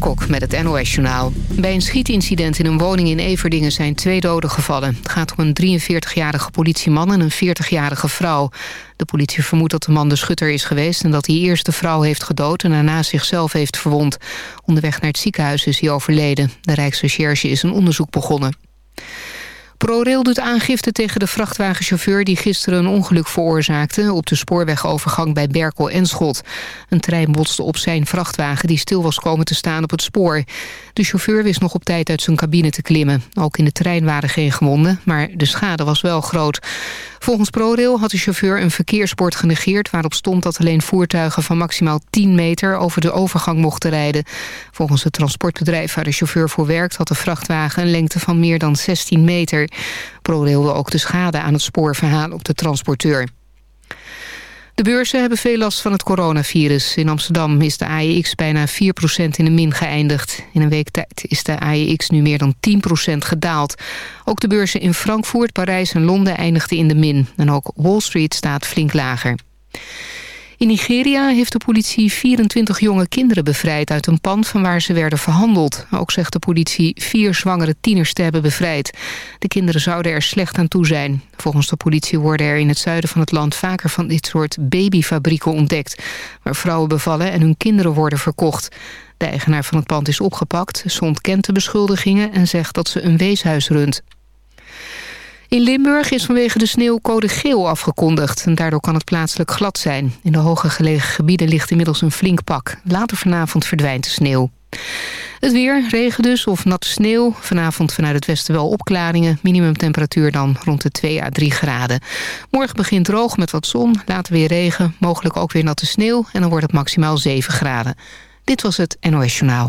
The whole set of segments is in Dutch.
Kok met het NOS-journaal. Bij een schietincident in een woning in Everdingen zijn twee doden gevallen. Het gaat om een 43-jarige politieman en een 40-jarige vrouw. De politie vermoedt dat de man de schutter is geweest... en dat hij eerst de vrouw heeft gedood en daarna zichzelf heeft verwond. Onderweg naar het ziekenhuis is hij overleden. De Rijksrecherche is een onderzoek begonnen. ProRail doet aangifte tegen de vrachtwagenchauffeur... die gisteren een ongeluk veroorzaakte... op de spoorwegovergang bij Berkel en Schot. Een trein botste op zijn vrachtwagen... die stil was komen te staan op het spoor. De chauffeur wist nog op tijd uit zijn cabine te klimmen. Ook in de trein waren geen gewonden, maar de schade was wel groot. Volgens ProRail had de chauffeur een verkeersbord genegeerd... waarop stond dat alleen voertuigen van maximaal 10 meter... over de overgang mochten rijden. Volgens het transportbedrijf waar de chauffeur voor werkt... had de vrachtwagen een lengte van meer dan 16 meter. ProRail wil ook de schade aan het spoor op de transporteur. De beurzen hebben veel last van het coronavirus. In Amsterdam is de AEX bijna 4% in de min geëindigd. In een week tijd is de AEX nu meer dan 10% gedaald. Ook de beurzen in Frankfurt, Parijs en Londen eindigden in de min. En ook Wall Street staat flink lager. In Nigeria heeft de politie 24 jonge kinderen bevrijd... uit een pand van waar ze werden verhandeld. Ook zegt de politie vier zwangere tieners te hebben bevrijd. De kinderen zouden er slecht aan toe zijn. Volgens de politie worden er in het zuiden van het land... vaker van dit soort babyfabrieken ontdekt... waar vrouwen bevallen en hun kinderen worden verkocht. De eigenaar van het pand is opgepakt. Ze ontkent de beschuldigingen en zegt dat ze een weeshuis runt. In Limburg is vanwege de sneeuw code geel afgekondigd. En daardoor kan het plaatselijk glad zijn. In de hoger gelegen gebieden ligt inmiddels een flink pak. Later vanavond verdwijnt de sneeuw. Het weer, regen dus of natte sneeuw. Vanavond vanuit het westen wel opklaringen. Minimumtemperatuur dan rond de 2 à 3 graden. Morgen begint droog met wat zon, later weer regen. Mogelijk ook weer natte sneeuw en dan wordt het maximaal 7 graden. Dit was het NOS Journaal.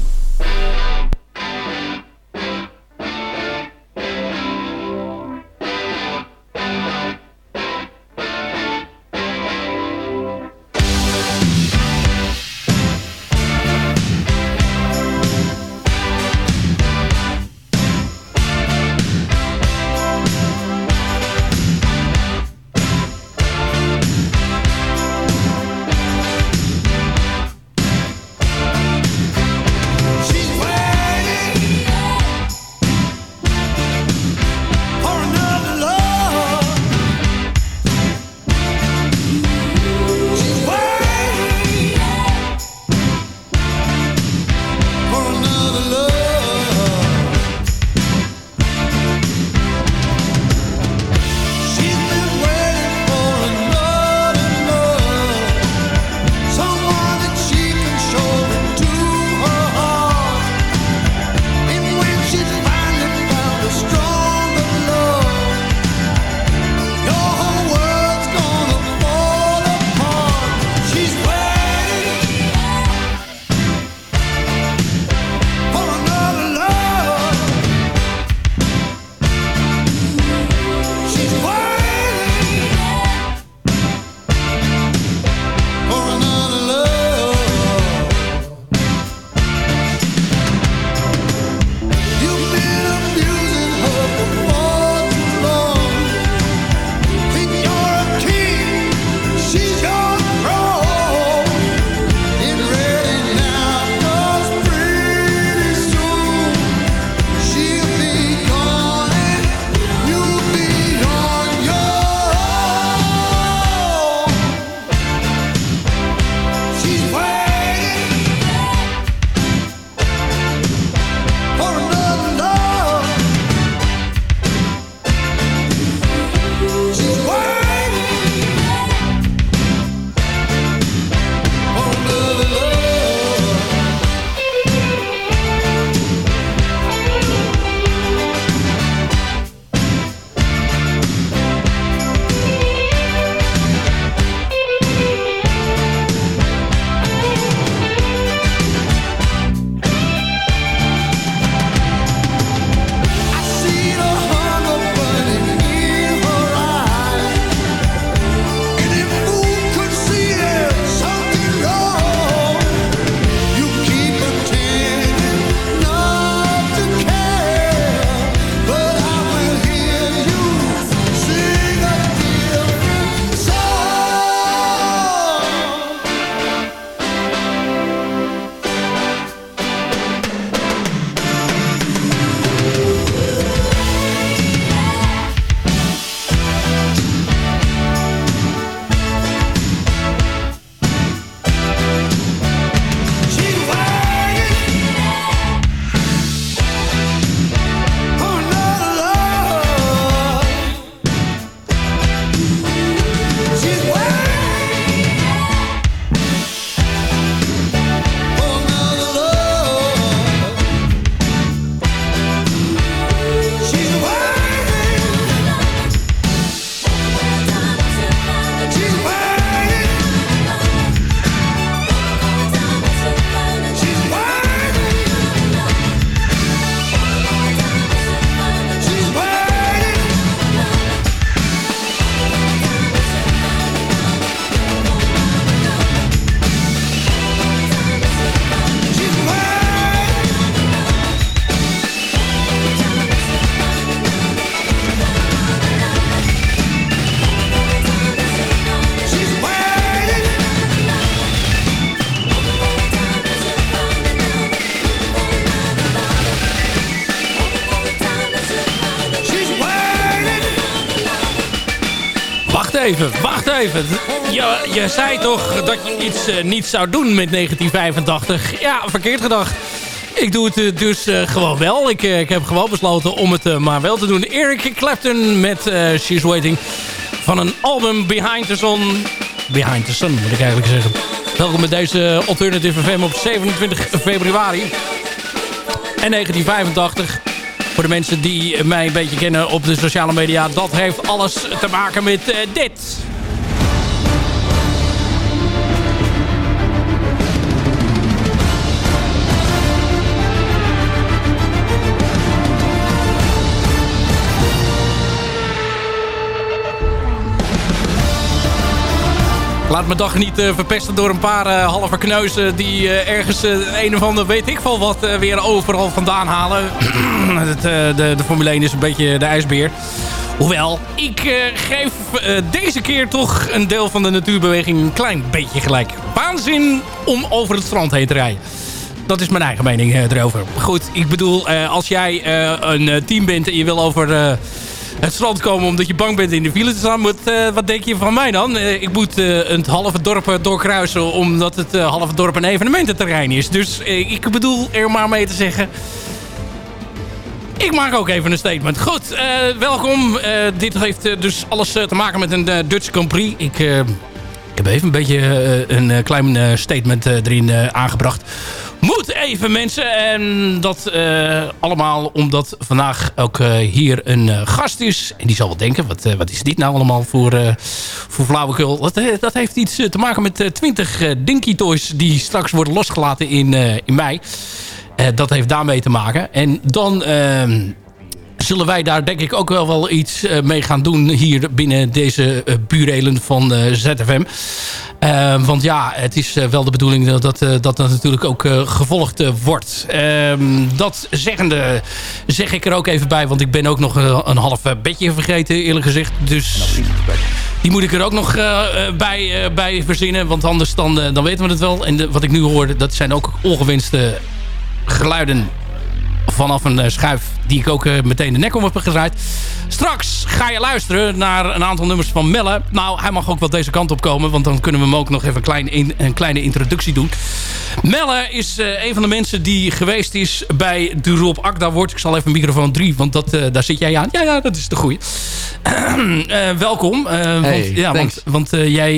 Je, zei toch dat je iets uh, niet zou doen met 1985. Ja, verkeerd gedacht. Ik doe het uh, dus uh, gewoon wel. Ik, ik, heb gewoon besloten om het maar wel te doen. Eric Clapton met She's Waiting. Van een album Behind the Sun. Behind the Sun moet ik eigenlijk zeggen. Welkom met deze Alternative FM op 27 februari. En 1985 voor de mensen die mij een beetje kennen op de sociale media. Dat heeft alles te maken met dit. Laat mijn dag niet uh, verpesten door een paar uh, halve kneuzen... die uh, ergens een of ander weet ik wel wat weer overal vandaan halen. De, de Formule 1 is een beetje de ijsbeer. Hoewel, ik geef deze keer toch een deel van de natuurbeweging een klein beetje gelijk. Waanzin om over het strand heen te rijden. Dat is mijn eigen mening erover. Goed, ik bedoel, als jij een team bent en je wil over het strand komen omdat je bang bent in de file te staan. Uh, wat denk je van mij dan? Uh, ik moet uh, het halve dorp doorkruisen omdat het halve dorp een evenemententerrein is. Dus ik bedoel er maar mee te zeggen... Ik maak ook even een statement. Goed, welkom. dit heeft dus alles te maken met een Dutch Grand Prix. Ik, ik heb even een beetje een klein statement erin aangebracht moet even mensen. En dat uh, allemaal omdat vandaag ook uh, hier een uh, gast is. En die zal wel denken, wat, wat is dit nou allemaal voor, voor flauwekul? Dat, dat heeft iets te maken met 20 Dinky Toys die straks worden losgelaten in, in mei. dat heeft daarmee te maken. En dan ehm, zullen wij daar denk ik ook wel, wel iets mee gaan doen hier binnen deze uh, burelen van uh, ZFM. Uh, want ja, het is wel de bedoeling dat dat, dat, dat natuurlijk ook gevolgd wordt. Ehm, dat zeggende zeg ik er ook even bij, want ik ben ook nog een half bedje vergeten eerlijk gezegd. Dus die moet ik er ook nog bij, bij verzinnen, want anders dan, dan weten we het wel. En wat ik nu hoor, dat zijn ook ongewenste geluiden vanaf een eh, schuif die ik ook eh, meteen de nek om heb gedraaid. Straks ga je luisteren naar een aantal nummers van Melle. Nou, hij mag ook wel deze kant op komen, want dan kunnen we hem ook nog even een, klein een kleine introductie doen. Melle is uh, een van de mensen die geweest is bij de Rob Akda wordt. Ik zal even microfoon 3, want dat, uh, daar zit jij aan. Ja, ja, dat is de goeie. uh, welkom. Hey, want, ja, want, want jij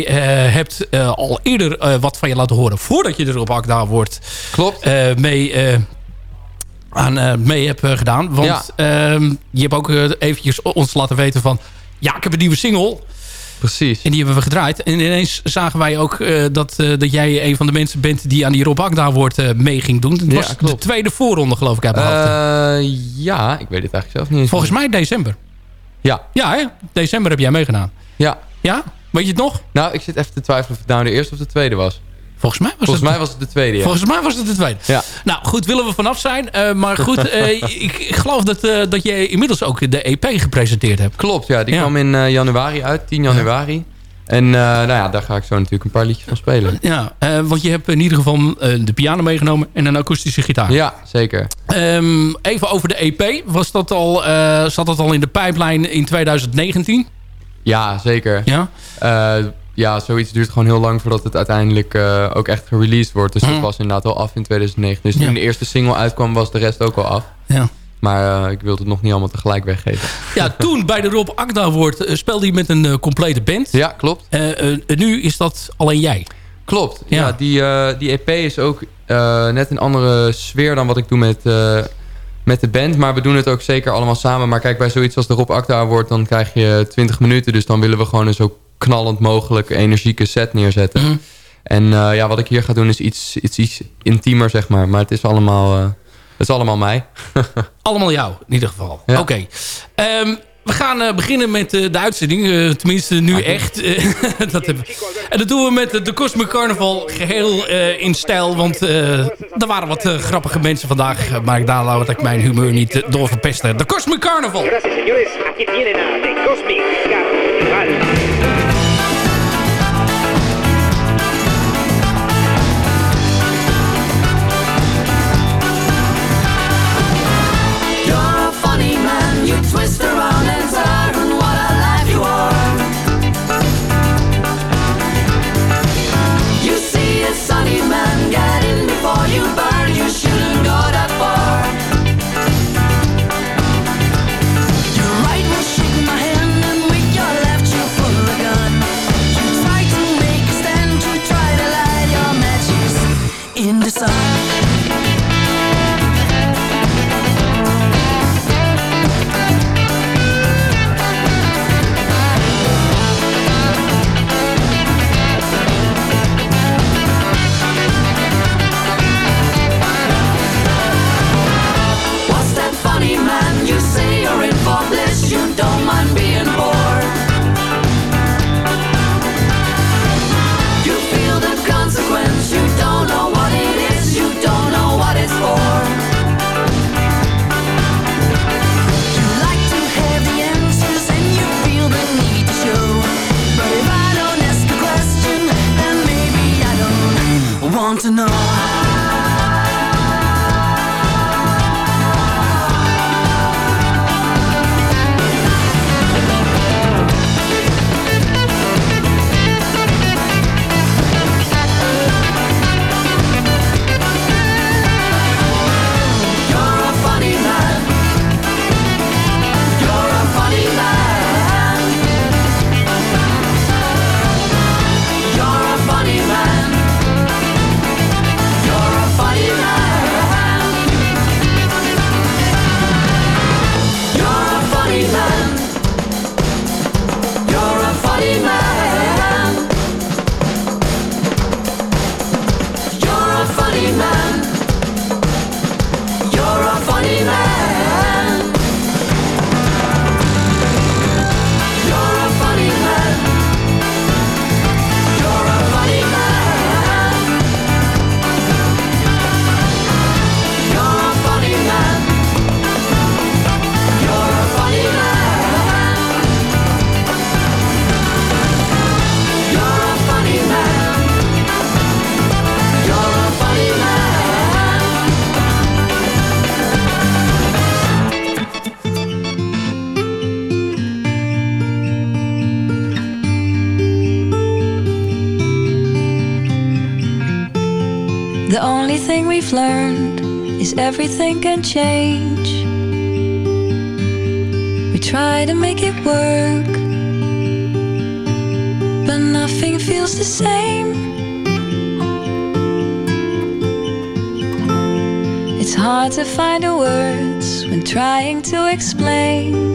hebt al eerder wat van je laten horen voordat je de Rob Akda wordt. Klopt. mee aan uh, mee heb uh, gedaan. Want ja. uh, je hebt ook uh, eventjes ons laten weten van... ja, ik heb een nieuwe single. Precies. En die hebben we gedraaid. En ineens zagen wij ook dat, dat jij een van de mensen bent... die aan die Rob Agda wordt mee ging doen. Dat ja, was klopt. de tweede voorronde geloof ik uit Ja, ik weet het eigenlijk zelf niet eens. Volgens mij december. Ja. Ja, hè? december heb jij meegedaan. Ja. Ja? Weet je het nog? Nou, ik zit even te twijfelen of het nou de eerste of de tweede was. Volgens mij was, Volgens het, mij was het de tweede, ja. Volgens mij was het de tweede. Ja. Nou, goed, willen we vanaf zijn. Uh, maar goed, uh, ik, ik, geloof dat, uh, dat je inmiddels ook de EP gepresenteerd hebt. Klopt, ja. Die ja. kwam in januari uit, 10 januari. Ja. En nou ja, daar ga ik zo natuurlijk een paar liedjes van spelen. Ja, want je hebt in ieder geval de piano meegenomen en een akoestische gitaar. Ja, zeker. Um, even over de EP. Was dat al, zat dat al in de pijplijn in 2019? Ja, zeker. Ja? Ja, zoiets duurt gewoon heel lang voordat het uiteindelijk uh, ook echt gereleased wordt. Dus dat was inderdaad al af in 2009. Dus toen ja. de eerste single uitkwam was de rest ook al af. Ja. Maar uh, ik wilde het nog niet allemaal tegelijk weggeven. Ja, toen bij de Rob Akda Award uh, speelde je met een complete band. Ja, klopt. nu is dat alleen jij. Klopt. Ja, ja die, die EP is ook net een andere sfeer dan wat ik doe met, met de band. Maar we doen het ook zeker allemaal samen. Maar kijk, bij zoiets als de Rob Akda Award... dan krijg je 20 minuten. Dus dan willen we gewoon een zo knallend mogelijk energieke set neerzetten. Mhm. En uh, ja, wat ik hier ga doen is iets, iets, iets intiemer, zeg maar. Maar het is allemaal, uh, het is allemaal mij. allemaal jou, in ieder geval. Ja. Oké. Okay. Um, we gaan uh, beginnen met uh, de uitzending. Uh, tenminste, nu echt. dat hebben we. En dat doen we met de Cosmic Carnival geheel in stijl. Want er waren wat grappige mensen vandaag. maar daar laat ik mijn humeur niet door verpesten. De Cosmic Carnival. Gracias, señores. Aquí tienen a The Cosmic Carnival. We've learned is everything can change. We try to make it work, but nothing feels the same. It's hard to find the words when trying to explain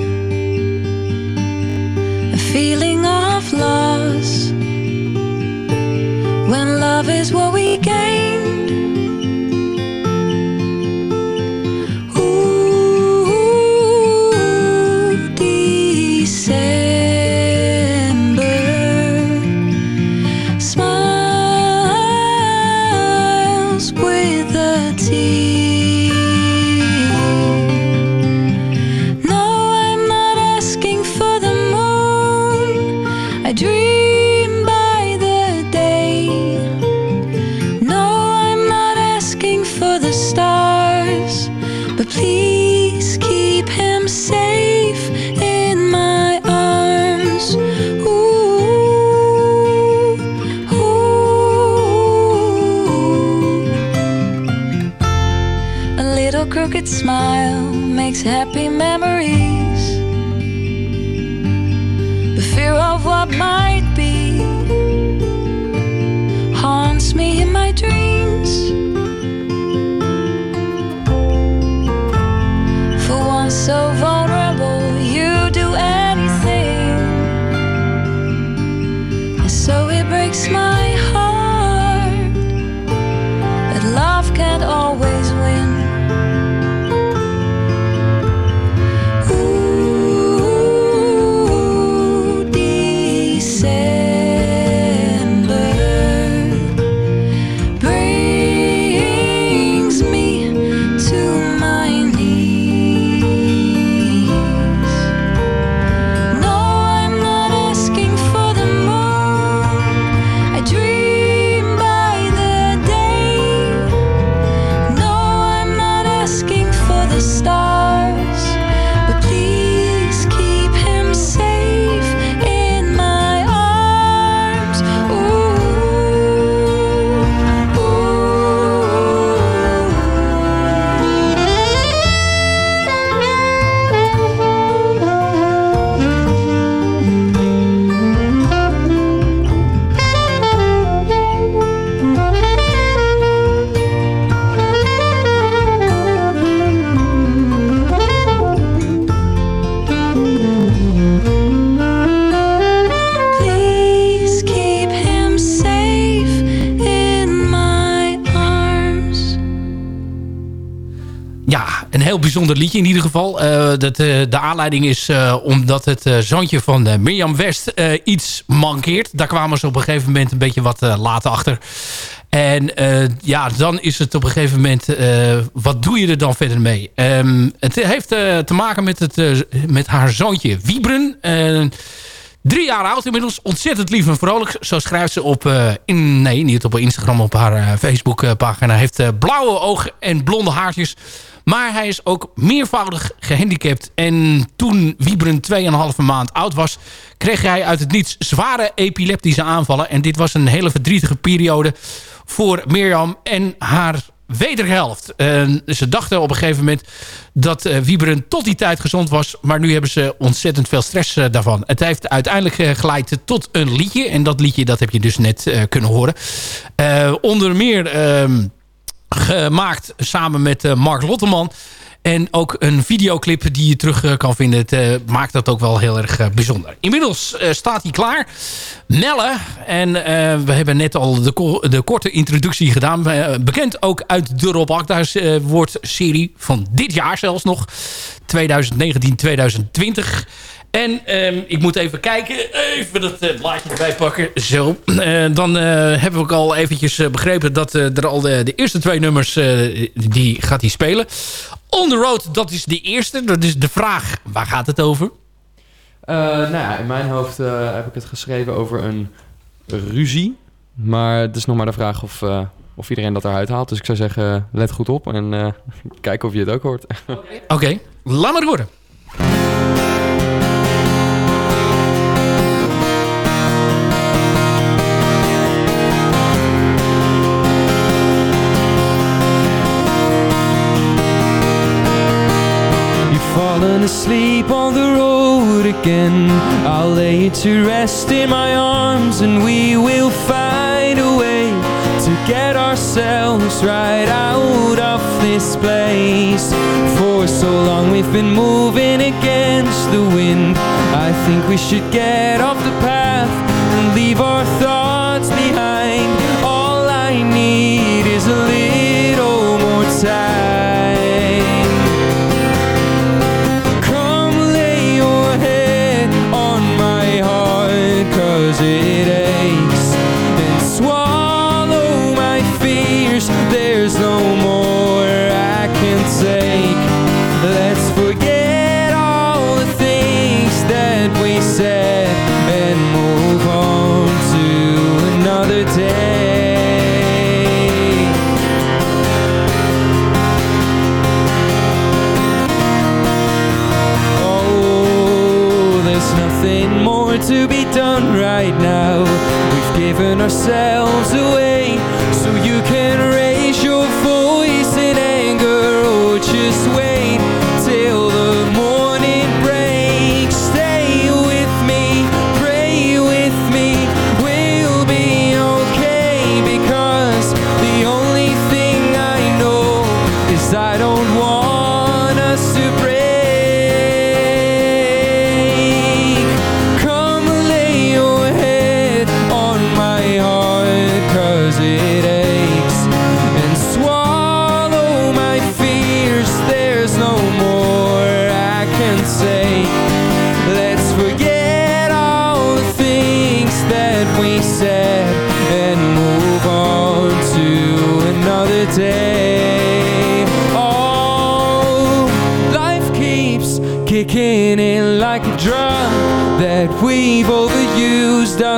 bijzonder liedje in ieder geval. Eh, dat, eh, de aanleiding is eh, omdat het zoontje van Mirjam West iets mankeert. Daar kwamen ze op een gegeven moment een beetje wat later achter. En ja, dan is het op een gegeven moment... wat doe je er dan verder mee? Ehm, het heeft te maken met, het, met haar zoontje Wiebren. Drie jaar oud inmiddels. Ontzettend lief en vrolijk. Zo schrijft ze op... In, nee, niet op Instagram. Op haar Facebookpagina. Heeft blauwe ogen en blonde haartjes. Maar hij is ook meervoudig gehandicapt. En toen Wiebren 2,5 maand oud was... kreeg hij uit het niets zware epileptische aanvallen. En dit was een hele verdrietige periode voor Mirjam en haar wederhelft. En ze dachten op een gegeven moment dat uh, Wieberen tot die tijd gezond was. Maar nu hebben ze ontzettend veel stress uh, daarvan. Het heeft uiteindelijk uh, geleid tot een liedje. En dat liedje dat heb je dus net kunnen horen. onder meer ehm, gemaakt samen met Mark Lotteman. En ook een videoclip die je terug kan vinden. Het uh, maakt dat ook wel heel erg bijzonder. Inmiddels staat hij klaar. Melle. En we hebben net al de, de korte introductie gedaan. bekend ook uit de Rob woordserie van dit jaar zelfs nog. 2019-2020. En um, ik moet even kijken. Even dat uh, blaadje erbij pakken. Zo. Uh, dan uh, hebben we ook al eventjes begrepen dat er al de, de, eerste twee nummers... die gaat hij spelen. On the Road, dat is de eerste. Dat is de vraag, waar gaat het over? nou ja, in mijn hoofd heb ik het geschreven over een ruzie. Maar het is nog maar de vraag of, of iedereen dat eruit haalt. Dus ik zou zeggen, let goed op en kijk of je het ook hoort. Oké, okay. laat maar horen. Asleep on the road again. I'll lay you to rest in my arms And we will find a way To get ourselves right out of this place. For so long we've been moving against the wind. I think we should get off the path And leave our thoughts behind. All I need is a little more time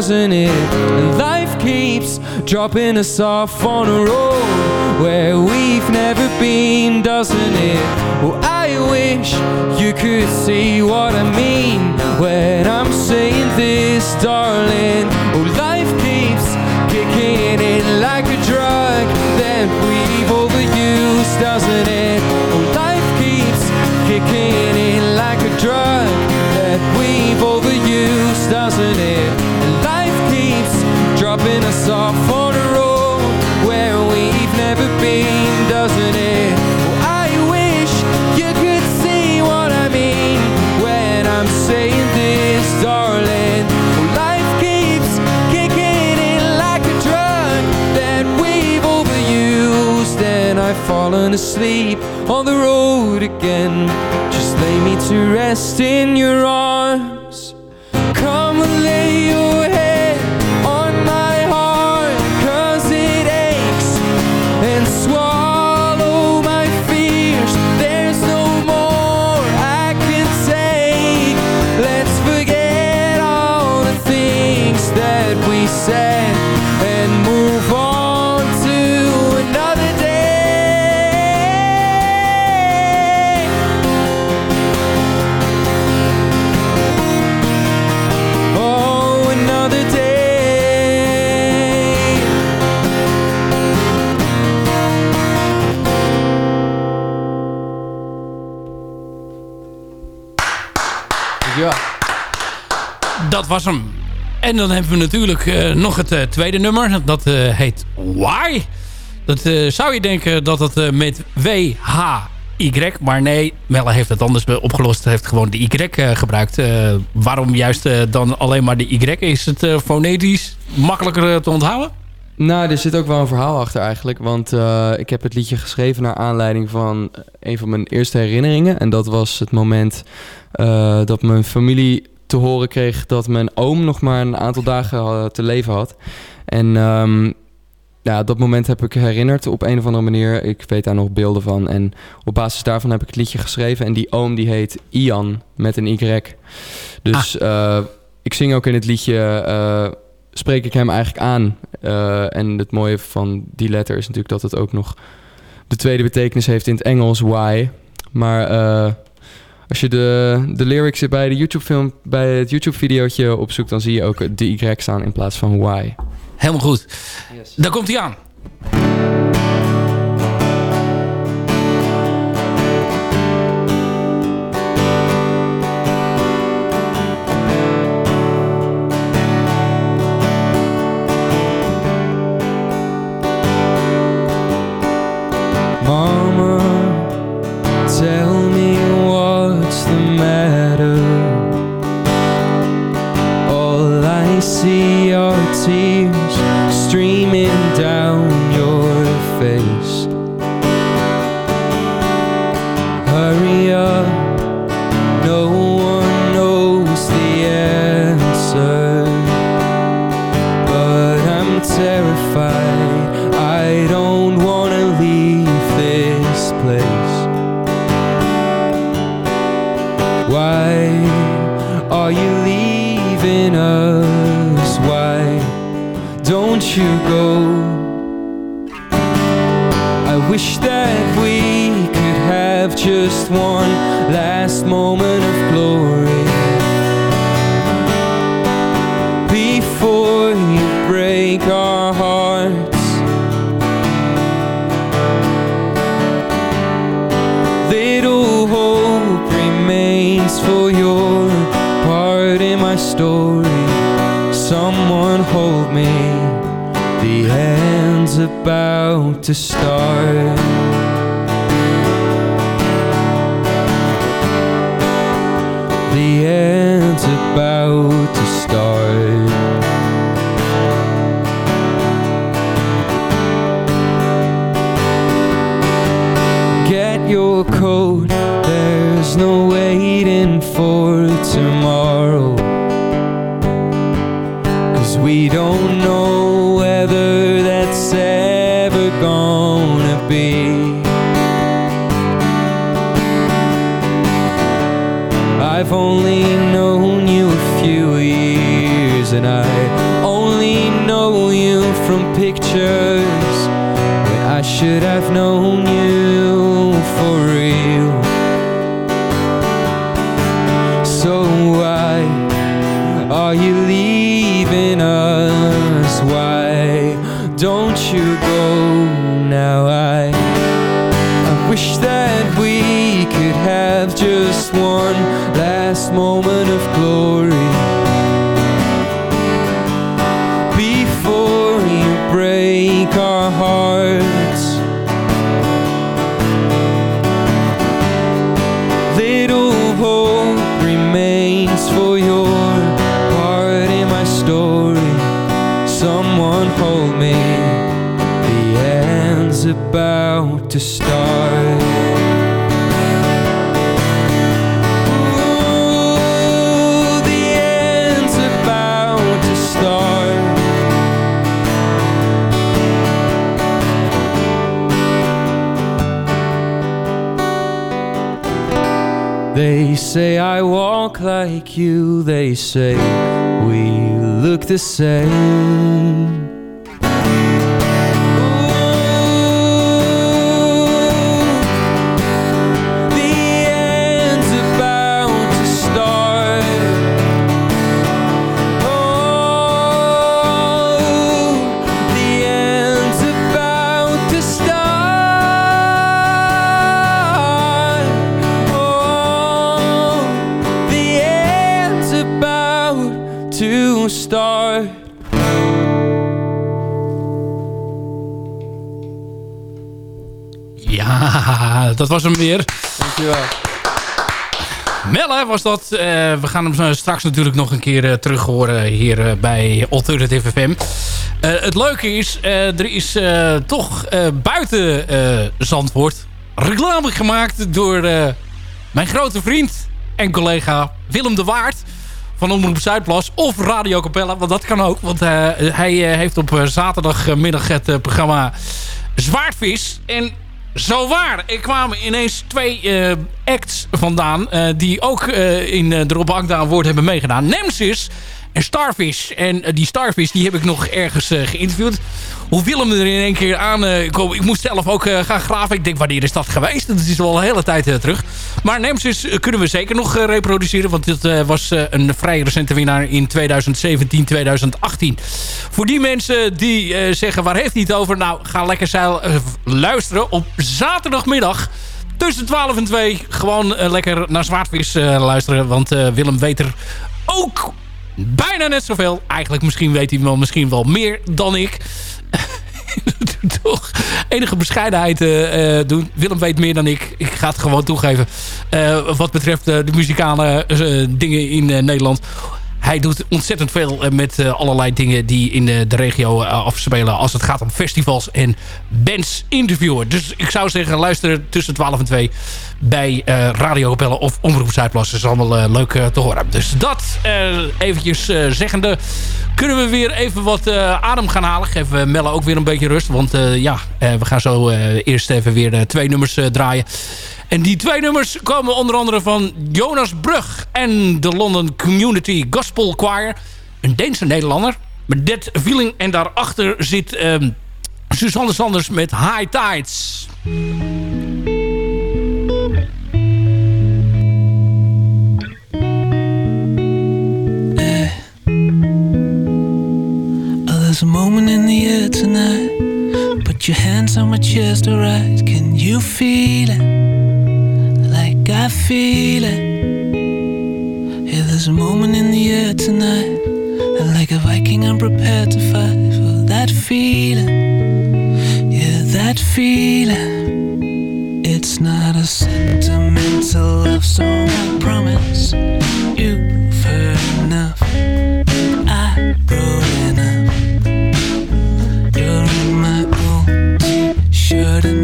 doesn't it? And life keeps dropping us off on a road Where we've never been, doesn't it? Oh, I wish you could see what I mean When I'm saying this, darling Oh, life keeps kicking in like a drug That we've overused, doesn't it? Fallen sleep on the road again. Just lay me to rest in your arms En dan hebben we natuurlijk eh, nog het eh, tweede nummer. Dat eh, heet Why. Dat zou je denken dat het met W-H-Y... Maar nee, Melle heeft het anders opgelost. heeft gewoon de Y gebruikt. Waarom juist dan alleen maar de Y? Is het fonetisch makkelijker te onthouden? Nou, er zit ook wel een verhaal achter eigenlijk. Want ik heb het liedje geschreven naar aanleiding van een van mijn eerste herinneringen. En dat was het moment dat mijn familie te horen kreeg dat mijn oom nog maar een aantal dagen eh, te leven had. En ehm, ja, dat moment heb ik herinnerd op een of andere manier. Ik weet daar nog beelden van. En op basis daarvan heb ik het liedje geschreven. En die oom die heet Ian met een Y. Dus eh, ik zing ook in het liedje... eh, spreek ik hem eigenlijk aan. En het mooie van die letter is natuurlijk dat het ook nog de tweede betekenis heeft in het Engels, why. Maar als je de, de lyrics bij, de YouTube film, bij het YouTube-videootje opzoekt, dan zie je ook de Y staan in plaats van why. Helemaal goed. Daar komt hij aan. I've only known you a few years, and I only know you from pictures. When I should have known you start. Ooh, the end's about to start. They say I walk like you, they say we look the same. Ja, dat was hem weer. Dankjewel. Melle was dat. Uh, we gaan hem straks natuurlijk nog een keer uh, terug horen hier uh, bij Alternative FM. het leuke is, er is toch buiten Zandvoort reclame gemaakt door mijn grote vriend en collega Willem de Waard van Omroep Zuidplas of Radio Capella, want dat kan ook. Want hij heeft op zaterdagmiddag het programma Zwaardvis. En zo waar. Er kwamen ineens twee uh, acts vandaan... Uh, die ook uh, in de Rob hebben meegedaan. Nemesis en Starfish. En die Starfish die heb ik nog ergens geïnterviewd hoe Willem er in één keer aan uh, kwam. Ik moest zelf ook gaan graven. Ik denk, wanneer is dat geweest? Dat is al een hele tijd terug. Maar Nemesis kunnen we zeker nog reproduceren. Want dit was een vrij recente winnaar in 2017, 2018. Voor die mensen die zeggen, waar heeft hij het over? Nou, ga lekker zeil, luisteren op zaterdagmiddag tussen 12 en 2 gewoon lekker naar Zwaardvis luisteren. Want Willem weet er ook bijna net zoveel. Eigenlijk misschien weet hij wel, misschien wel meer dan ik. toch enige bescheidenheid uh, doen. Willem weet meer dan ik. Ik ga het gewoon toegeven. Uh, wat betreft de muzikale dingen in Nederland hij doet ontzettend veel met allerlei dingen die in de, regio afspelen. Als het gaat om festivals en bands interviewen. Dus ik zou zeggen, luister tussen 12 en 2 bij Radio of Omroep Zuidplas. Dat is allemaal leuk te horen. Dus dat eventjes zeggende kunnen we weer even wat adem gaan halen. Geven Melle ook weer een beetje rust. Want ja, we gaan zo eerst even weer twee nummers draaien. En die twee nummers komen onder andere van Jonas Brug en de London Community Gospel Choir. Een Deense Nederlander. Met Dead Feeling. En daarachter zit um, Suzanne Sanders met High Tides. There's a moment in the air tonight. Put your hands on my chest, alright? Can you feel it? I feel it. Yeah, there's a moment in the air tonight. And like a Viking, I'm prepared to fight for that feeling. Yeah, that feeling. It's not a sentimental love song, I promise. You've heard enough. I wrote enough. shirt and you brush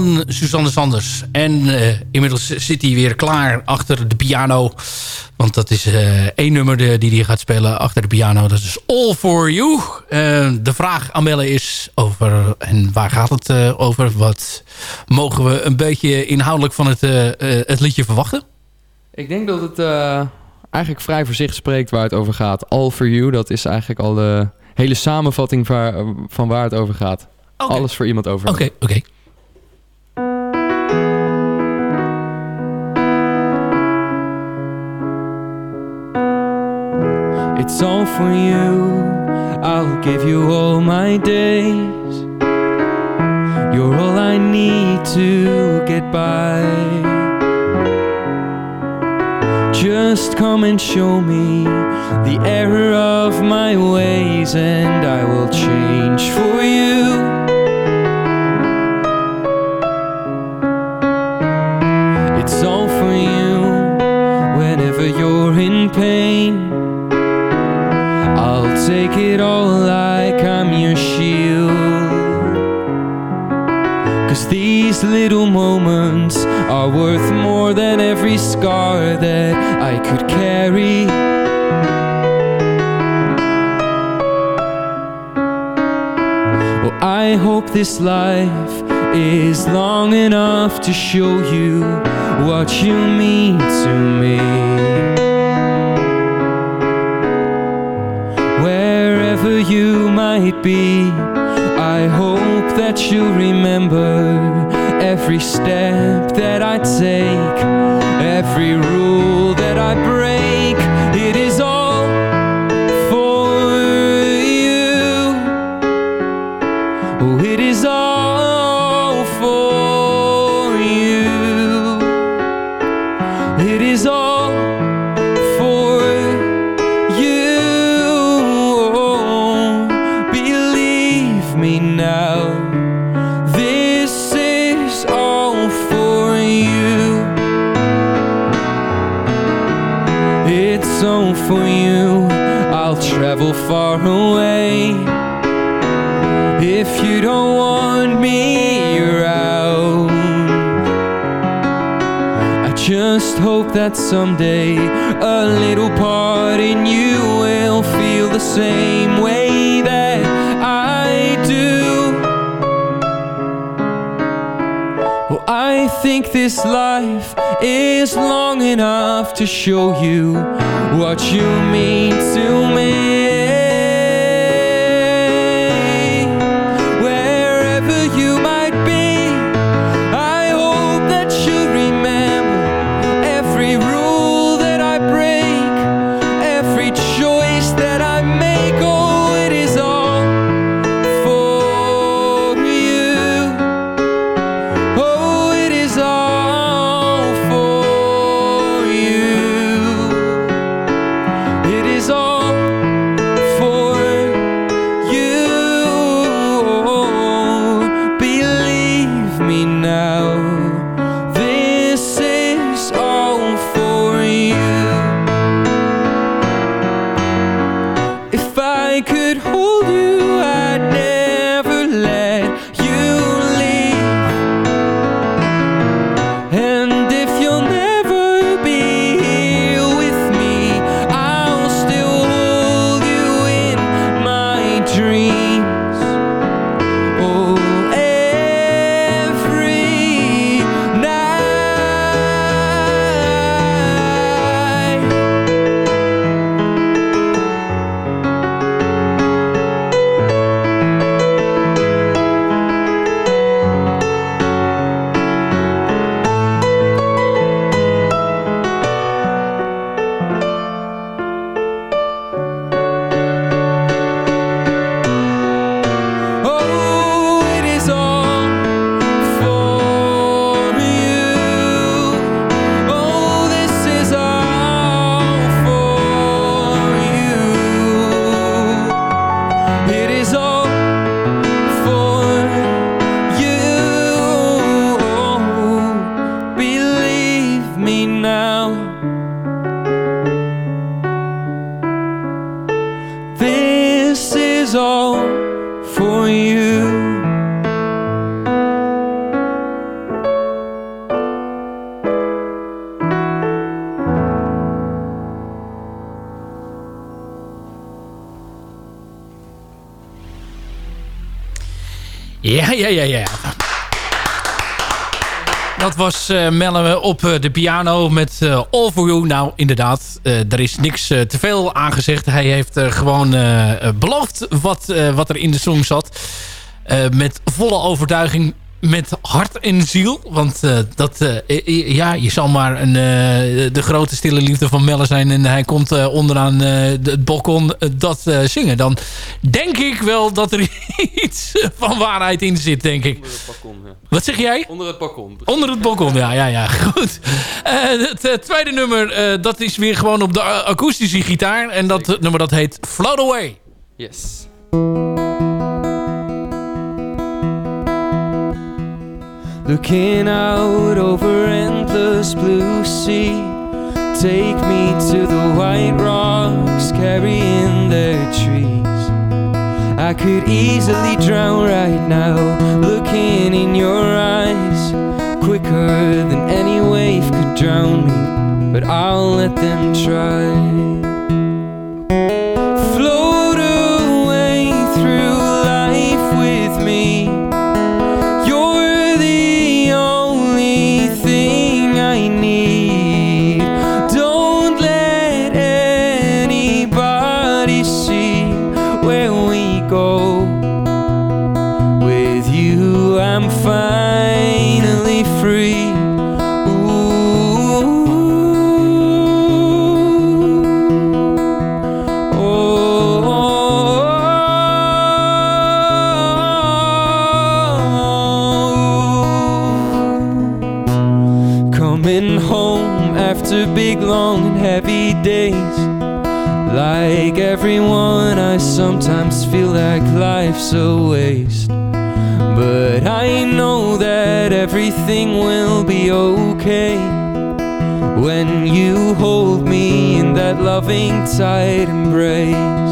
van Suzanne Sanders. En eh, inmiddels zit hij weer klaar achter de piano. Want dat is eh, één nummer de- die hij gaat spelen achter de piano. Dat is All For You. Eh, de vraag aan Melle is over... En waar gaat het over? Wat mogen we een beetje inhoudelijk van het, het liedje verwachten? Ik denk dat het eigenlijk vrij voor zich spreekt waar het over gaat. All for you, dat is eigenlijk al de hele samenvatting van waar het over gaat. Alles voor iemand over. Oké, oké. It's all for you. I'll give you all my days. You're all I need to get by. Just come and show me the error of my ways, and I will change for you. These little moments are worth more than every scar that I could carry. Well, I hope this life is long enough to show you what you mean to me. Wherever you might be, I hope that you remember every step that I take, every rule that I break. If you don't want me around, I just hope that someday a little part in you will feel the same way that I do. Well, I think this life is long enough to show you what you mean to me. Was Melle op eh, de piano met eh, All For You. Nou, inderdaad, er is niks te veel aangezegd. Hij heeft gewoon beloofd wat, wat er in de song zat. Met volle overtuiging, met hart en ziel. Want eh, dat, eh, ja, je zal maar een, eh, de grote stille liefde van Melle zijn... en hij komt onderaan de- het balkon dat zingen. Dan denk ik wel dat er iets van waarheid in zit, denk ik. Onder het balkon, ja. Wat zeg jij? Onder het balkon. Onder het balkon, ja, ja, ja. Goed. Het tweede nummer, dat is weer gewoon op de akoestische gitaar. En dat nummer dat heet Float Away. Yes. Looking out over endless blue sea. Take me to the white rocks carrying their trees. I could easily drown right now Looking in your eyes. Quicker than any wave could drown me But I'll let them try sometimes feel like life's a waste. But I know that everything will be okay when you hold me in that loving, tight embrace.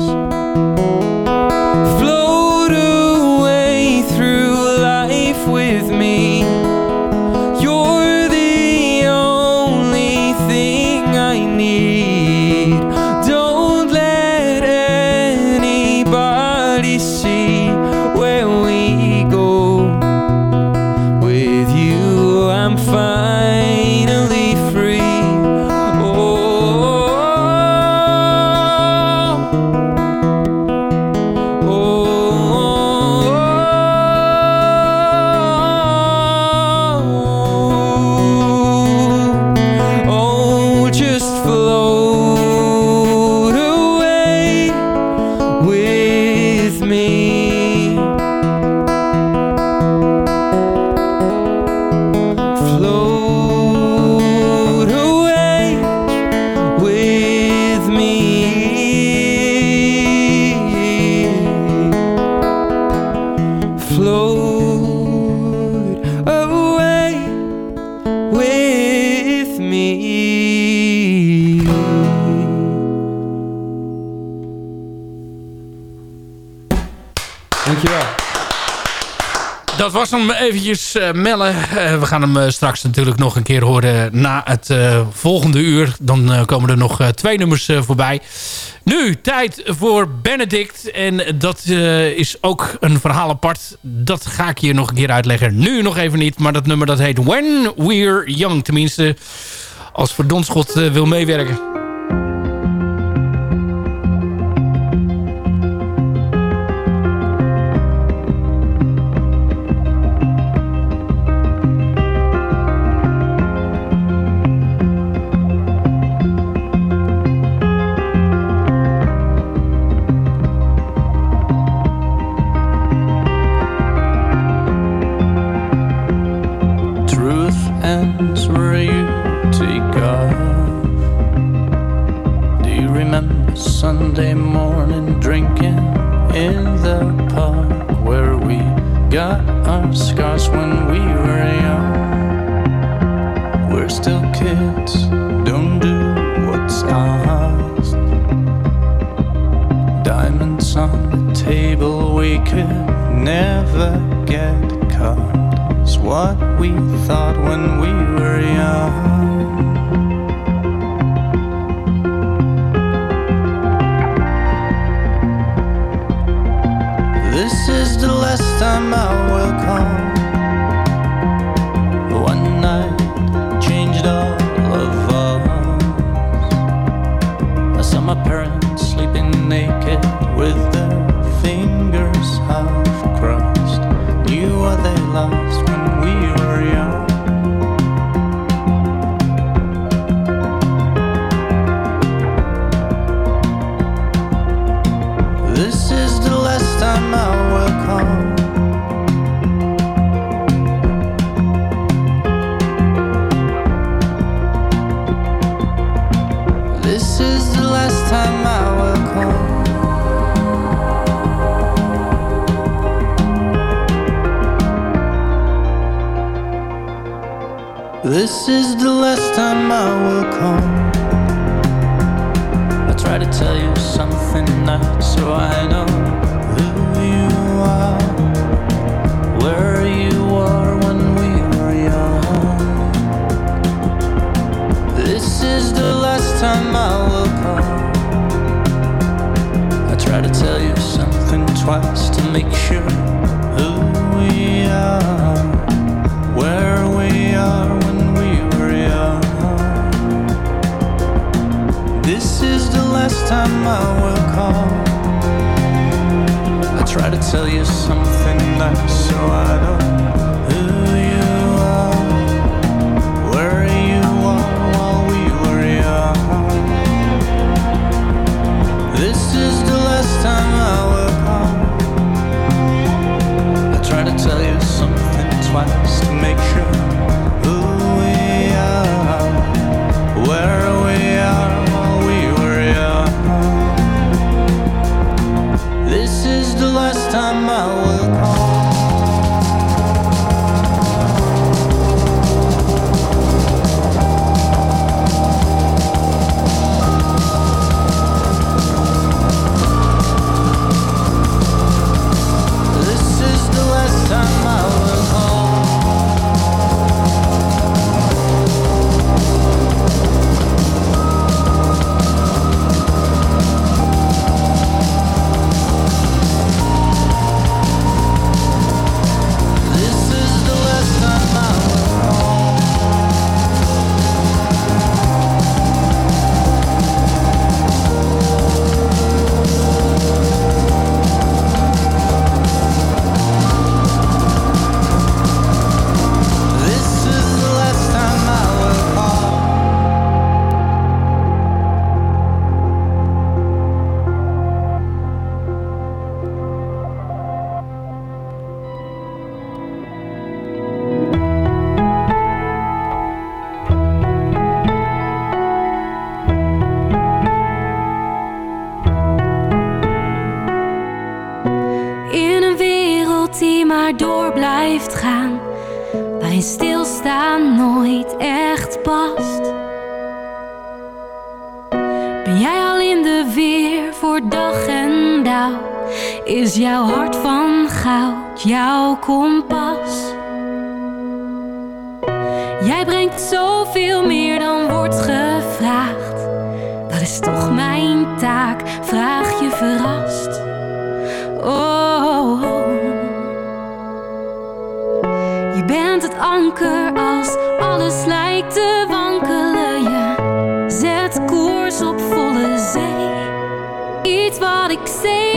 Eventjes uh, Melle. Uh, we gaan hem uh, straks natuurlijk nog een keer horen na het volgende uur. Dan komen er nog twee nummers voorbij. Nu, tijd voor Benedict. En dat is ook een verhaal apart. Dat ga ik je nog een keer uitleggen. Nu nog even niet, maar dat nummer dat heet When We're Young. Tenminste, als Verdonschot wil meewerken. Table, we could never get caught. It's what we thought when we were young. This is the last time I will come. This is the last time I will come. I try to tell you something nice so I know who you are, where you are when we were young. This is the last time I will come. I try to tell you something twice to make sure who we are, where we are This is the last time I will call. I try to tell you something nice so I know Is jouw hart van goud, jouw kompas? Jij brengt zoveel meer dan wordt gevraagd. Dat is toch mijn taak, vraag je verrast. Oh, je bent het anker als alles lijkt te wankelen. Je zet koers op volle zee. Iets wat ik zeg.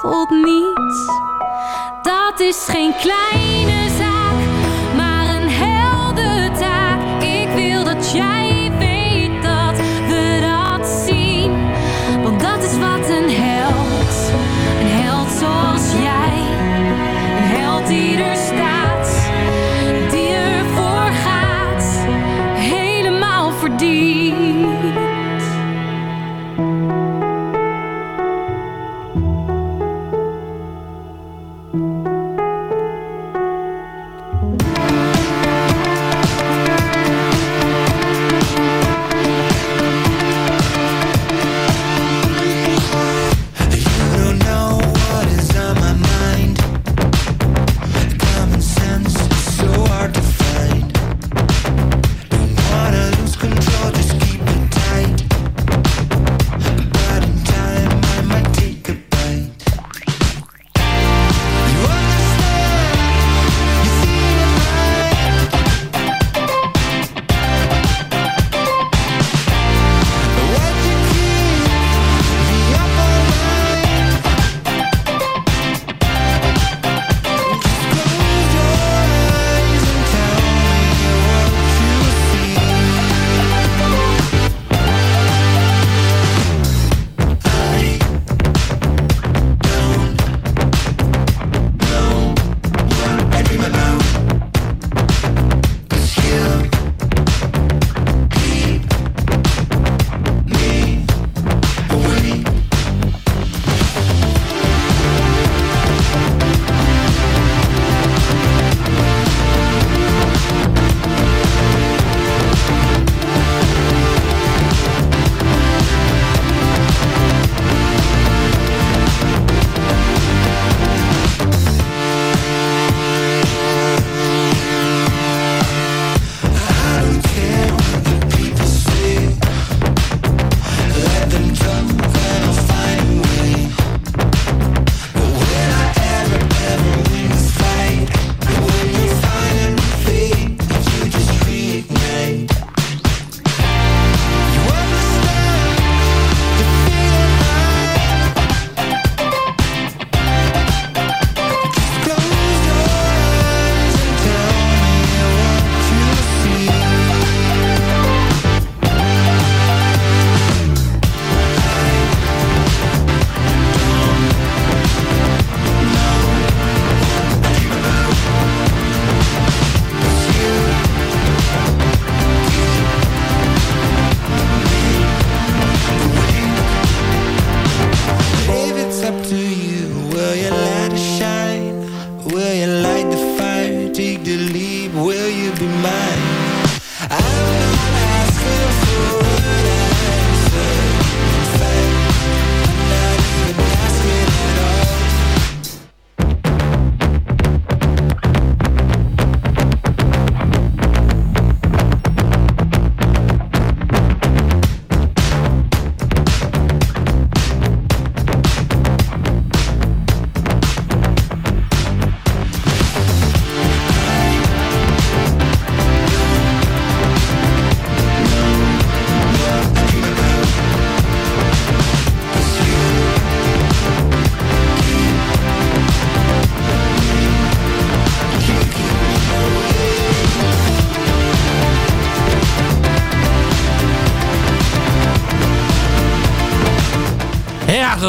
voelt niets. Dat is geen klein.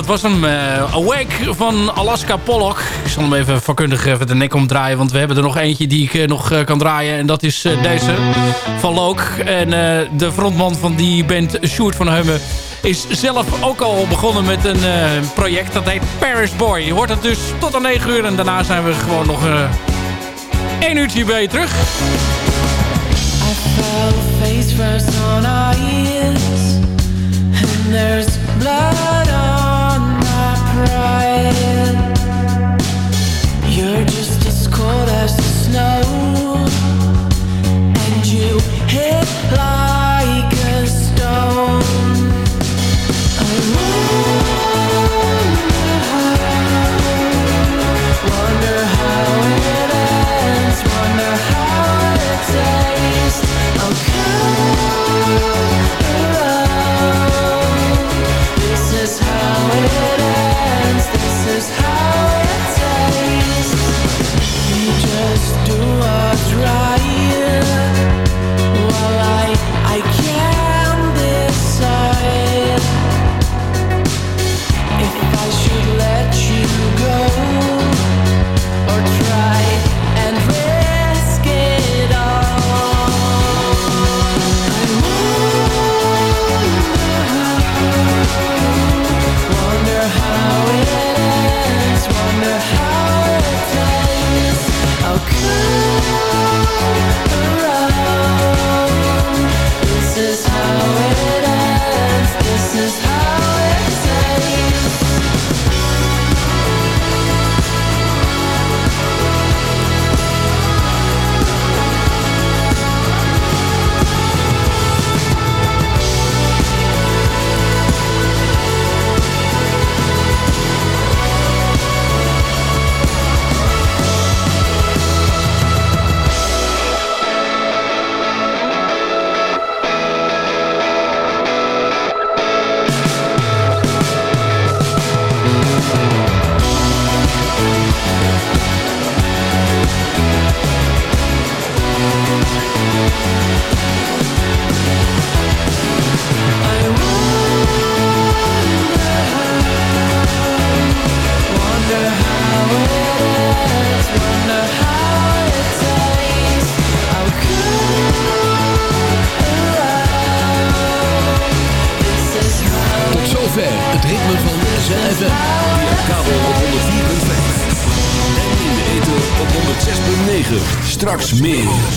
Dat was hem. eh, Awake van Alaska Pollock. Ik zal hem even vakkundig even de nek omdraaien. Want we hebben er nog eentje die ik eh, nog eh, kan draaien. En dat is deze van Look. En de frontman van die band, Sjoerd van Heumen... is zelf ook al begonnen met een project. Dat heet Paris Boy. Je hoort het dus tot aan 9 uur. En daarna zijn we gewoon nog één uurtje bij je terug. I face on there's blood. You're just as cold as the snow,